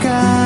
sky.